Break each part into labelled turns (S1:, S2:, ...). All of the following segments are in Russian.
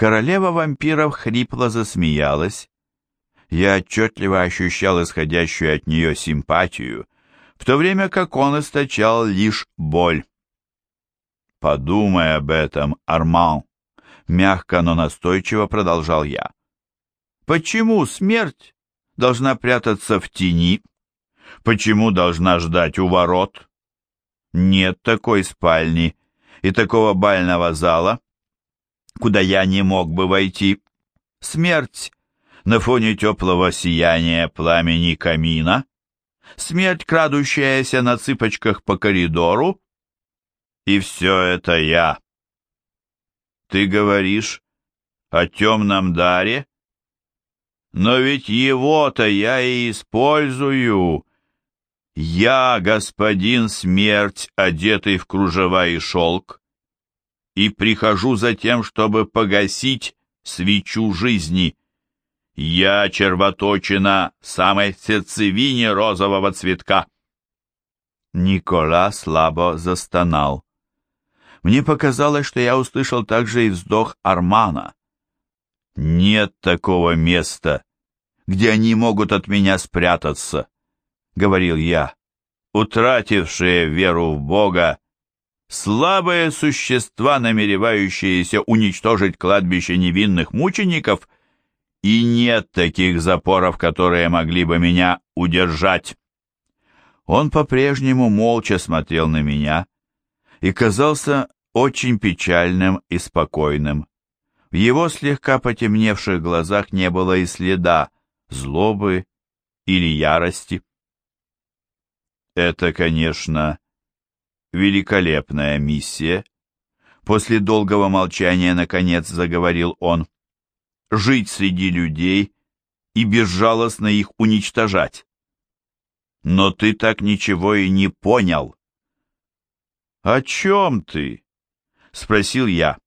S1: Королева вампиров хрипло засмеялась. Я отчетливо ощущал исходящую от нее симпатию, в то время как он источал лишь боль. «Подумай об этом, Арман», — мягко, но настойчиво продолжал я. «Почему смерть должна прятаться в тени? Почему должна ждать у ворот? Нет такой спальни и такого бального зала, куда я не мог бы войти. Смерть на фоне теплого сияния пламени камина, смерть, крадущаяся на цыпочках по коридору, и все это я. Ты говоришь о темном даре? Но ведь его-то я и использую. Я, господин смерть, одетый в кружева и шелк, и прихожу за тем, чтобы погасить свечу жизни. Я червоточина самой сердцевине розового цветка. Никола слабо застонал. Мне показалось, что я услышал также и вздох Армана. «Нет такого места, где они могут от меня спрятаться», — говорил я. «Утратившие веру в Бога, слабые существа, намеревающиеся уничтожить кладбище невинных мучеников, и нет таких запоров, которые могли бы меня удержать». Он по-прежнему молча смотрел на меня, — и казался очень печальным и спокойным. В его слегка потемневших глазах не было и следа злобы или ярости. Это, конечно, великолепная миссия. После долгого молчания, наконец, заговорил он. Жить среди людей и безжалостно их уничтожать. Но ты так ничего и не понял. «О чем ты?» — спросил я.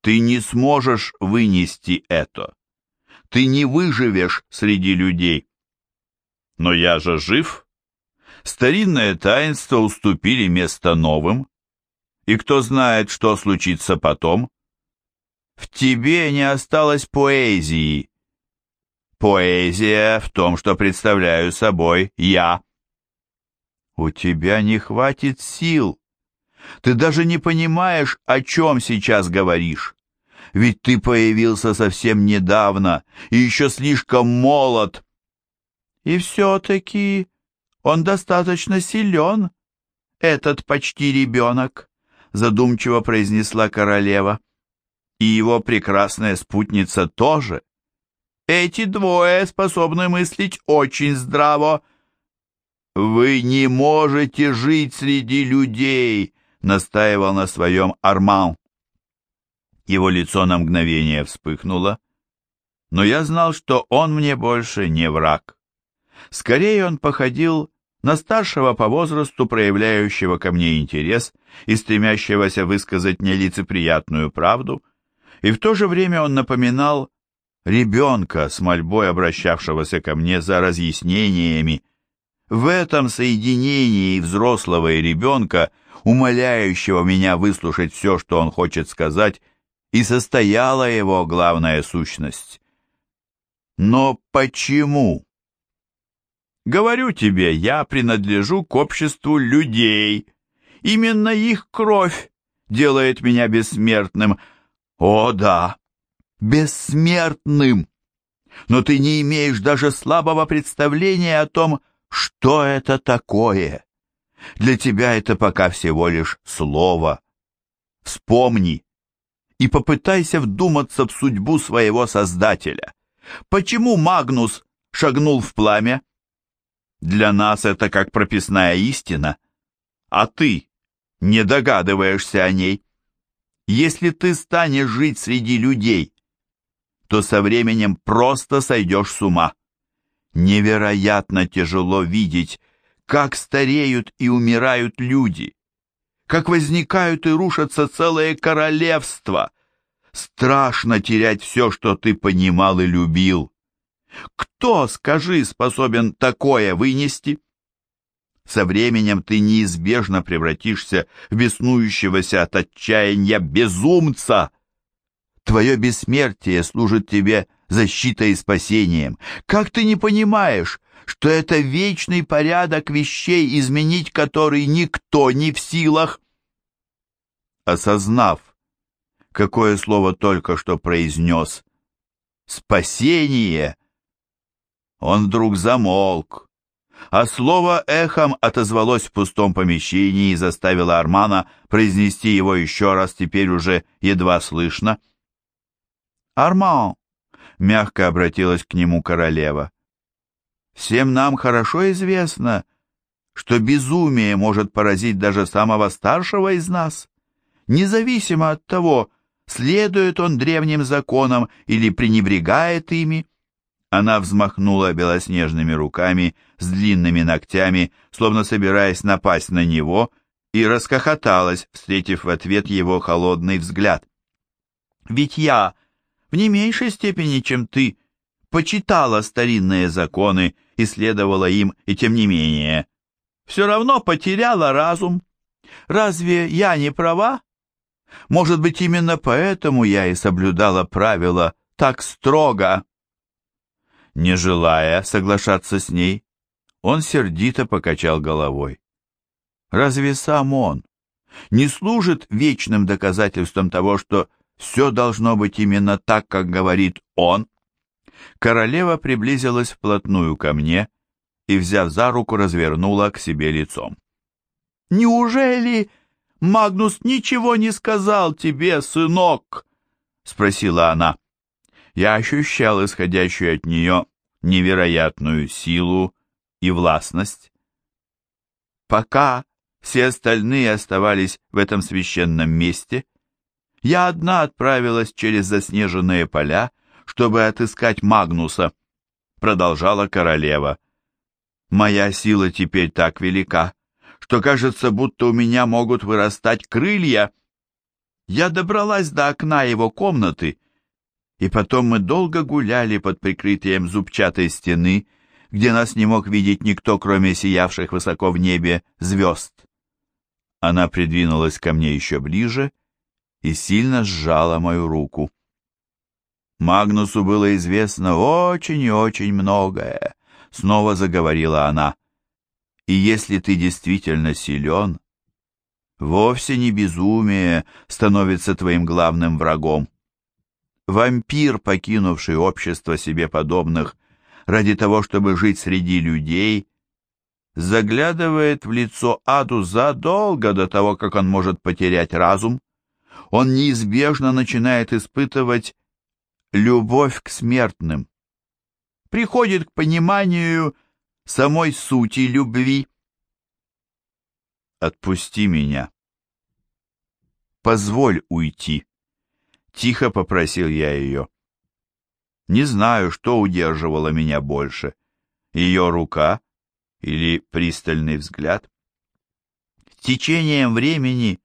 S1: «Ты не сможешь вынести это. Ты не выживешь среди людей». «Но я же жив. Старинное таинство уступили место новым. И кто знает, что случится потом?» «В тебе не осталось поэзии», Поэзия в том, что представляю собой я. «У тебя не хватит сил. Ты даже не понимаешь, о чем сейчас говоришь. Ведь ты появился совсем недавно и еще слишком молод». «И все-таки он достаточно силен, этот почти ребенок», задумчиво произнесла королева. «И его прекрасная спутница тоже. Эти двое способны мыслить очень здраво, «Вы не можете жить среди людей», — настаивал на своем Арман. Его лицо на мгновение вспыхнуло, но я знал, что он мне больше не враг. Скорее он походил на старшего по возрасту, проявляющего ко мне интерес и стремящегося высказать нелицеприятную правду, и в то же время он напоминал ребенка с мольбой обращавшегося ко мне за разъяснениями, в этом соединении взрослого и ребенка, умоляющего меня выслушать все, что он хочет сказать, и состояла его главная сущность. Но почему? Говорю тебе, я принадлежу к обществу людей. Именно их кровь делает меня бессмертным. О да, бессмертным. Но ты не имеешь даже слабого представления о том, что это такое? Для тебя это пока всего лишь слово. Вспомни и попытайся вдуматься в судьбу своего Создателя. Почему Магнус шагнул в пламя? Для нас это как прописная истина, а ты не догадываешься о ней. Если ты станешь жить среди людей, то со временем просто сойдешь с ума. Невероятно тяжело видеть, как стареют и умирают люди, как возникают и рушатся целые королевства. Страшно терять все, что ты понимал и любил. Кто, скажи, способен такое вынести? Со временем ты неизбежно превратишься в беснующегося от отчаяния безумца. Твое бессмертие служит тебе защитой и спасением. Как ты не понимаешь, что это вечный порядок вещей, изменить который никто не в силах? Осознав, какое слово только что произнес «спасение», он вдруг замолк, а слово эхом отозвалось в пустом помещении и заставило Армана произнести его еще раз, теперь уже едва слышно. «Арман!» — мягко обратилась к нему королева. «Всем нам хорошо известно, что безумие может поразить даже самого старшего из нас, независимо от того, следует он древним законам или пренебрегает ими. Она взмахнула белоснежными руками с длинными ногтями, словно собираясь напасть на него, и расхохоталась, встретив в ответ его холодный взгляд. «Ведь я в не меньшей степени, чем ты, почитала старинные законы, исследовала им, и тем не менее, все равно потеряла разум. Разве я не права? Может быть, именно поэтому я и соблюдала правила так строго?» Не желая соглашаться с ней, он сердито покачал головой. Разве сам он не служит вечным доказательством того, что все должно быть именно так, как говорит он? Королева приблизилась вплотную ко мне и, взяв за руку, развернула к себе лицом. «Неужели Магнус ничего не сказал тебе, сынок?» — спросила она. Я ощущал исходящую от нее невероятную силу и властность. Пока все остальные оставались в этом священном месте, я одна отправилась через заснеженные поля, чтобы отыскать Магнуса, продолжала королева. Моя сила теперь так велика, что кажется, будто у меня могут вырастать крылья. Я добралась до окна его комнаты и потом мы долго гуляли под прикрытием зубчатой стены, где нас не мог видеть никто, кроме сиявших высоко в небе звезд. Она придвинулась ко мне еще ближе и сильно сжала мою руку. Магнусу было известно очень и очень многое, снова заговорила она. И если ты действительно силен, вовсе не безумие становится твоим главным врагом вампир, покинувший общество себе подобных ради того, чтобы жить среди людей, заглядывает в лицо аду задолго до того, как он может потерять разум. Он неизбежно начинает испытывать любовь к смертным, приходит к пониманию самой сути любви. Отпусти меня. Позволь уйти. Тихо попросил я ее. Не знаю, что удерживало меня больше, ее рука или пристальный взгляд. С течением времени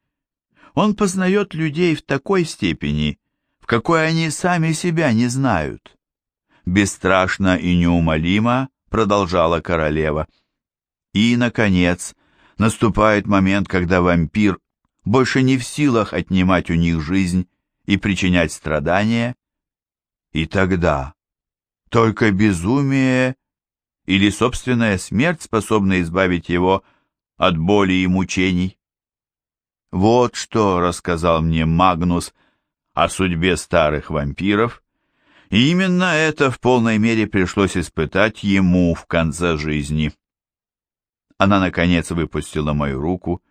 S1: он познает людей в такой степени, в какой они сами себя не знают. Бесстрашно и неумолимо продолжала королева. И, наконец, наступает момент, когда вампир больше не в силах отнимать у них жизнь и причинять страдания, и тогда только безумие или собственная смерть способны избавить его от боли и мучений. Вот что рассказал мне Магнус о судьбе старых вампиров, и именно это в полной мере пришлось испытать ему в конце жизни. Она, наконец, выпустила мою руку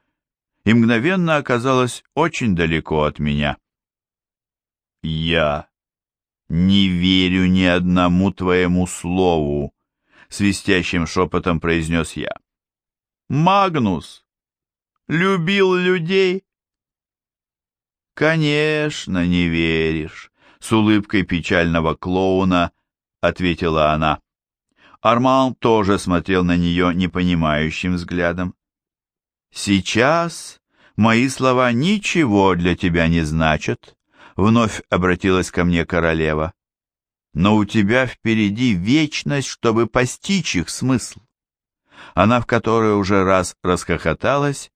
S1: и мгновенно оказалась очень далеко от меня. «Я не верю ни одному твоему слову», — свистящим шепотом произнес я. «Магнус любил людей?» «Конечно, не веришь», — с улыбкой печального клоуна ответила она. Арман тоже смотрел на нее непонимающим взглядом. «Сейчас мои слова ничего для тебя не значат», Вновь обратилась ко мне королева. Но у тебя впереди вечность, чтобы постичь их смысл. Она в которой уже раз расхохоталась,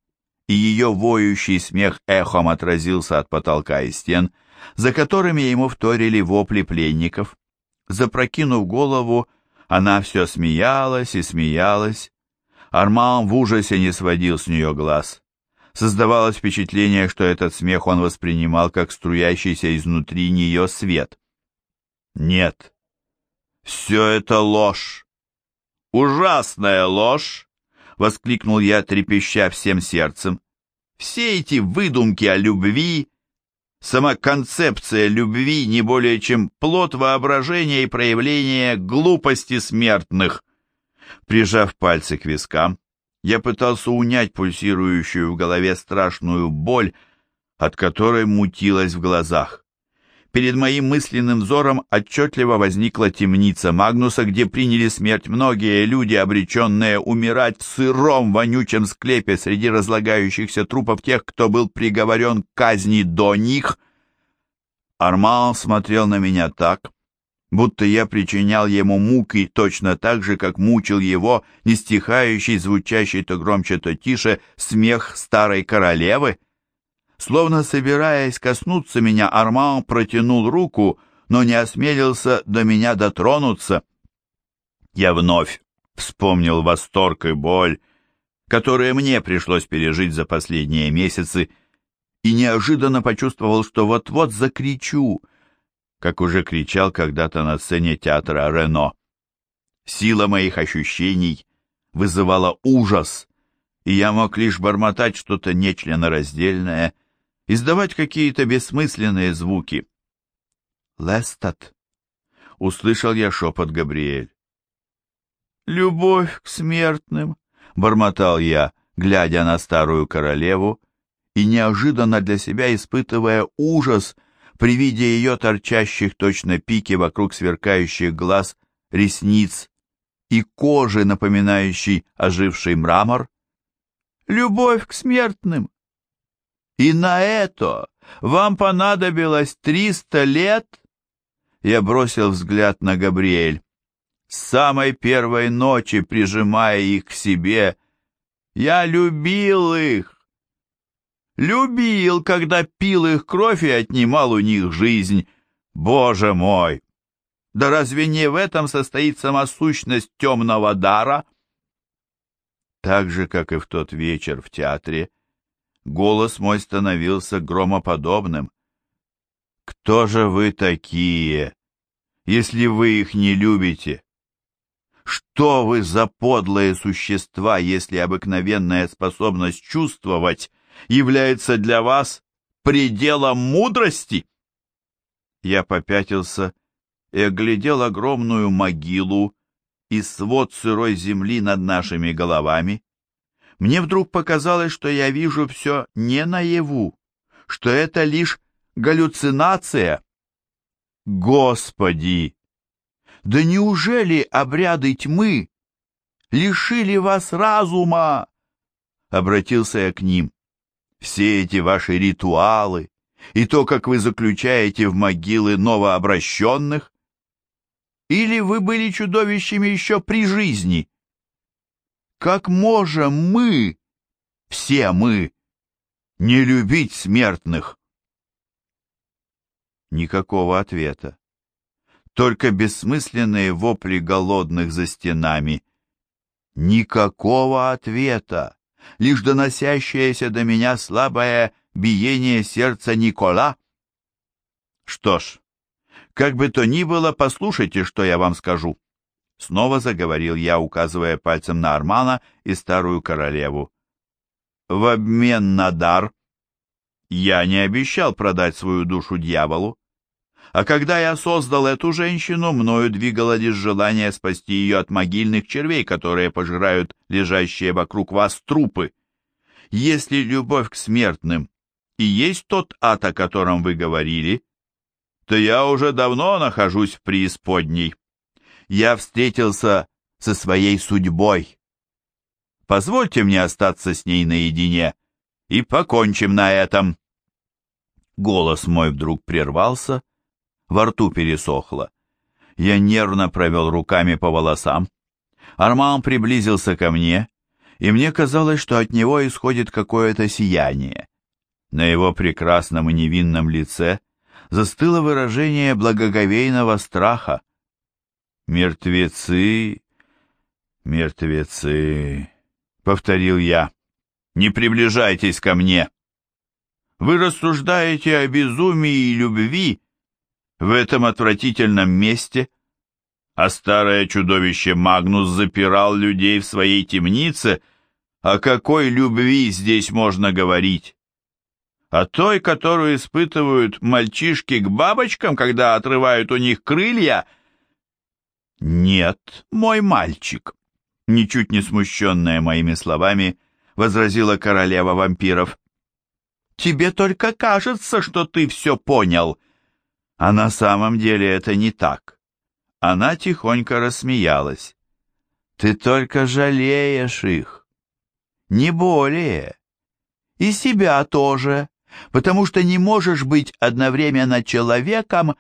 S1: и ее воющий смех эхом отразился от потолка и стен, за которыми ему вторили вопли пленников. Запрокинув голову, она все смеялась и смеялась. Арман в ужасе не сводил с нее глаз. Создавалось впечатление, что этот смех он воспринимал как струящийся изнутри нее свет. Нет, все это ложь. Ужасная ложь, воскликнул я, трепеща всем сердцем. Все эти выдумки о любви, сама концепция любви не более чем плод воображения и проявления глупости смертных. Прижав пальцы к вискам, я пытался унять пульсирующую в голове страшную боль, от которой мутилась в глазах. Перед моим мысленным взором отчетливо возникла темница Магнуса, где приняли смерть многие люди, обреченные умирать в сыром вонючем склепе среди разлагающихся трупов тех, кто был приговорен к казни до них. Арман смотрел на меня так, будто я причинял ему муки точно так же, как мучил его нестихающий, звучащий то громче, то тише смех старой королевы. Словно собираясь коснуться меня, Арман протянул руку, но не осмелился до меня дотронуться. Я вновь вспомнил восторг и боль, которые мне пришлось пережить за последние месяцы, и неожиданно почувствовал, что вот-вот закричу, как уже кричал когда-то на сцене театра Рено. Сила моих ощущений вызывала ужас, и я мог лишь бормотать что-то нечленораздельное, издавать какие-то бессмысленные звуки. «Лестат!» — услышал я шепот Габриэль. «Любовь к смертным!» — бормотал я, глядя на старую королеву, и неожиданно для себя испытывая ужас при виде ее торчащих точно пики вокруг сверкающих глаз, ресниц и кожи, напоминающей оживший мрамор. «Любовь к смертным!» И на это вам понадобилось триста лет? Я бросил взгляд на Габриэль. С самой первой ночи, прижимая их к себе, я любил их. Любил, когда пил их кровь и отнимал у них жизнь. Боже мой! Да разве не в этом состоит сама сущность темного дара? Так же, как и в тот вечер в театре, голос мой становился громоподобным. «Кто же вы такие, если вы их не любите? Что вы за подлые существа, если обыкновенная способность чувствовать является для вас пределом мудрости?» Я попятился и оглядел огромную могилу и свод сырой земли над нашими головами. Мне вдруг показалось, что я вижу все не наяву, что это лишь галлюцинация. Господи! Да неужели обряды тьмы лишили вас разума? Обратился я к ним. Все эти ваши ритуалы и то, как вы заключаете в могилы новообращенных? Или вы были чудовищами еще при жизни? Как можем мы, все мы, не любить смертных? Никакого ответа. Только бессмысленные вопли голодных за стенами. Никакого ответа. Лишь доносящееся до меня слабое биение сердца Никола. Что ж, как бы то ни было, послушайте, что я вам скажу. Снова заговорил я, указывая пальцем на Армана и старую королеву. В обмен на дар я не обещал продать свою душу дьяволу. А когда я создал эту женщину, мною двигало лишь желание спасти ее от могильных червей, которые пожирают лежащие вокруг вас трупы. Если любовь к смертным и есть тот ад, о котором вы говорили, то я уже давно нахожусь в преисподней я встретился со своей судьбой. Позвольте мне остаться с ней наедине, и покончим на этом. Голос мой вдруг прервался, во рту пересохло. Я нервно провел руками по волосам. Арман приблизился ко мне, и мне казалось, что от него исходит какое-то сияние. На его прекрасном и невинном лице застыло выражение благоговейного страха. «Мертвецы, мертвецы», — повторил я, — «не приближайтесь ко мне. Вы рассуждаете о безумии и любви в этом отвратительном месте, а старое чудовище Магнус запирал людей в своей темнице. О какой любви здесь можно говорить?» о той, которую испытывают мальчишки к бабочкам, когда отрывают у них крылья? Нет, мой мальчик, ничуть не смущенная моими словами, возразила королева вампиров. Тебе только кажется, что ты все понял. А на самом деле это не так. Она тихонько рассмеялась. Ты только жалеешь их. Не более. И себя тоже потому что не можешь быть одновременно человеком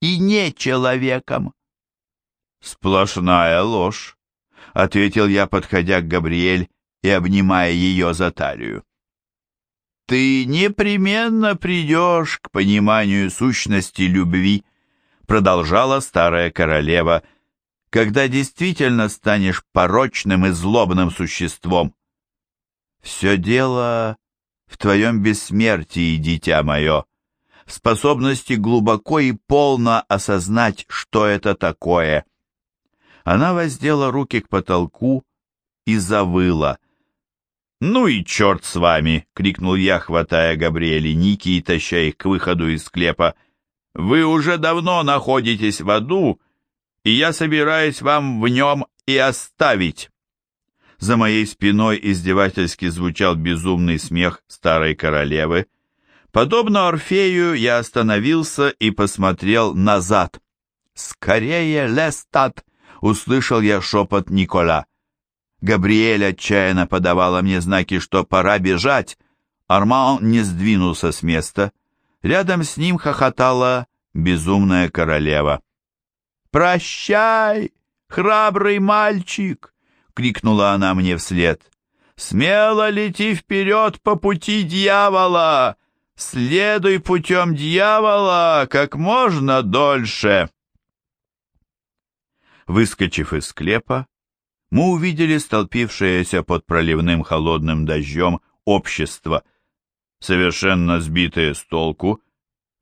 S1: и не человеком. «Сплошная ложь», — ответил я, подходя к Габриэль и обнимая ее за талию. «Ты непременно придешь к пониманию сущности любви», — продолжала старая королева, «когда действительно станешь порочным и злобным существом. Все дело в твоем бессмертии, дитя мое, в способности глубоко и полно осознать, что это такое. Она воздела руки к потолку и завыла. «Ну и черт с вами!» — крикнул я, хватая Габриэли Ники и таща их к выходу из склепа. «Вы уже давно находитесь в аду, и я собираюсь вам в нем и оставить». За моей спиной издевательски звучал безумный смех старой королевы. Подобно Орфею я остановился и посмотрел назад. «Скорее, Лестат!» — услышал я шепот Никола. Габриэль отчаянно подавала мне знаки, что пора бежать. Арман не сдвинулся с места. Рядом с ним хохотала безумная королева. «Прощай, храбрый мальчик!» крикнула она мне вслед. «Смело лети вперед по пути дьявола! Следуй путем дьявола как можно дольше!» Выскочив из склепа, мы увидели столпившееся под проливным холодным дождем общество. Совершенно сбитые с толку,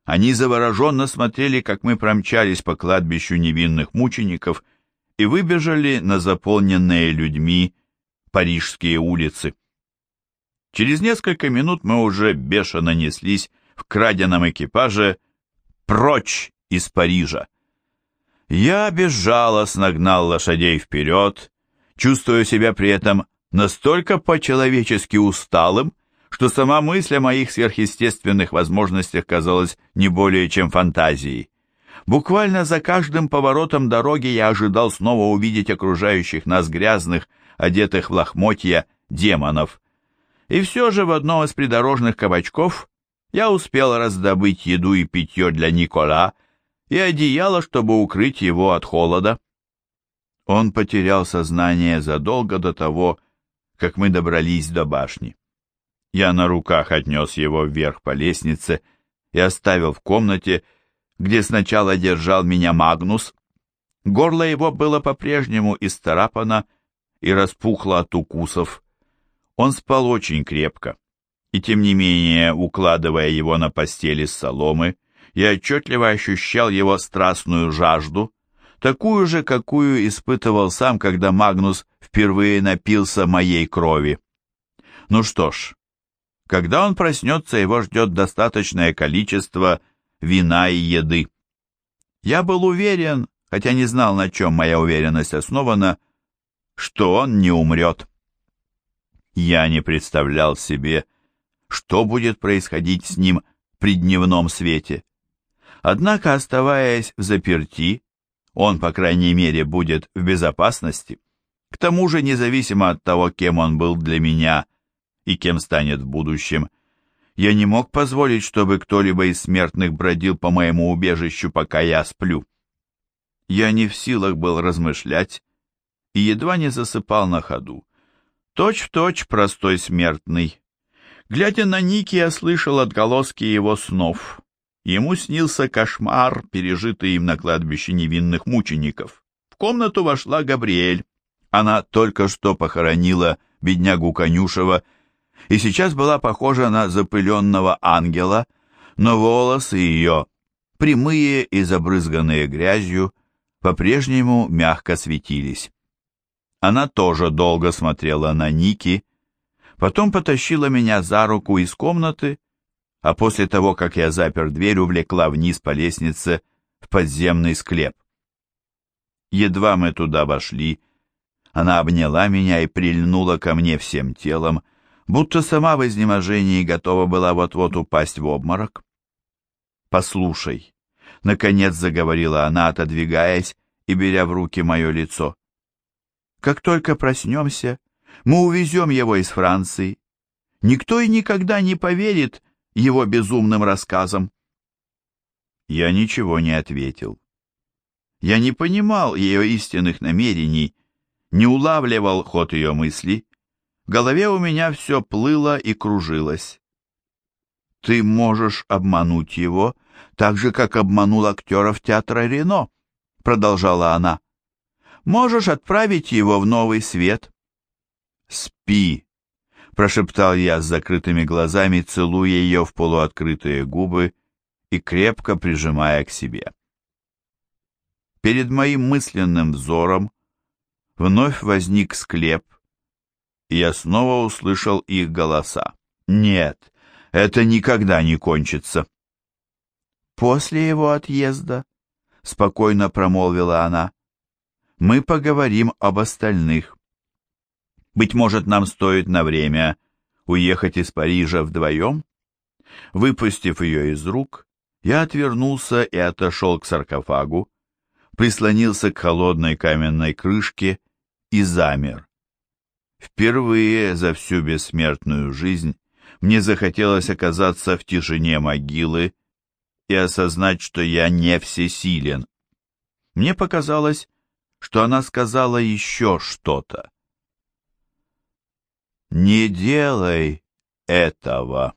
S1: они завороженно смотрели, как мы промчались по кладбищу невинных мучеников — и выбежали на заполненные людьми парижские улицы. Через несколько минут мы уже бешено неслись в краденом экипаже прочь из Парижа. Я безжалостно гнал лошадей вперед, чувствуя себя при этом настолько по-человечески усталым, что сама мысль о моих сверхъестественных возможностях казалась не более чем фантазией. Буквально за каждым поворотом дороги я ожидал снова увидеть окружающих нас грязных, одетых в лохмотья, демонов. И все же в одном из придорожных кабачков я успел раздобыть еду и питье для Никола и одеяло, чтобы укрыть его от холода. Он потерял сознание задолго до того, как мы добрались до башни. Я на руках отнес его вверх по лестнице и оставил в комнате, где сначала держал меня Магнус. Горло его было по-прежнему исцарапано и распухло от укусов. Он спал очень крепко, и тем не менее, укладывая его на постели с соломы, я отчетливо ощущал его страстную жажду, такую же, какую испытывал сам, когда Магнус впервые напился моей крови. Ну что ж, когда он проснется, его ждет достаточное количество вина и еды. Я был уверен, хотя не знал, на чем моя уверенность основана, что он не умрет. Я не представлял себе, что будет происходить с ним при дневном свете. Однако, оставаясь в заперти, он, по крайней мере, будет в безопасности. К тому же, независимо от того, кем он был для меня и кем станет в будущем, я не мог позволить, чтобы кто-либо из смертных бродил по моему убежищу, пока я сплю. Я не в силах был размышлять и едва не засыпал на ходу. Точь-в-точь точь простой смертный. Глядя на Ники, я слышал отголоски его снов. Ему снился кошмар, пережитый им на кладбище невинных мучеников. В комнату вошла Габриэль. Она только что похоронила беднягу Конюшева и сейчас была похожа на запыленного ангела, но волосы ее, прямые и забрызганные грязью, по-прежнему мягко светились. Она тоже долго смотрела на Ники, потом потащила меня за руку из комнаты, а после того, как я запер дверь, увлекла вниз по лестнице в подземный склеп. Едва мы туда вошли, она обняла меня и прильнула ко мне всем телом, будто сама в изнеможении готова была вот-вот упасть в обморок. «Послушай», — наконец заговорила она, отодвигаясь и беря в руки мое лицо. «Как только проснемся, мы увезем его из Франции. Никто и никогда не поверит его безумным рассказам». Я ничего не ответил. Я не понимал ее истинных намерений, не улавливал ход ее мыслей. В голове у меня все плыло и кружилось. Ты можешь обмануть его, так же, как обманул актеров театра Рено, продолжала она. Можешь отправить его в новый свет. Спи, прошептал я с закрытыми глазами, целуя ее в полуоткрытые губы и крепко прижимая к себе. Перед моим мысленным взором вновь возник склеп, и я снова услышал их голоса. Нет, это никогда не кончится. После его отъезда, спокойно промолвила она, мы поговорим об остальных. Быть может, нам стоит на время уехать из Парижа вдвоем? Выпустив ее из рук, я отвернулся и отошел к саркофагу, прислонился к холодной каменной крышке и замер. Впервые за всю бессмертную жизнь мне захотелось оказаться в тишине могилы и осознать, что я не всесилен. Мне показалось, что она сказала еще что-то. «Не делай этого!»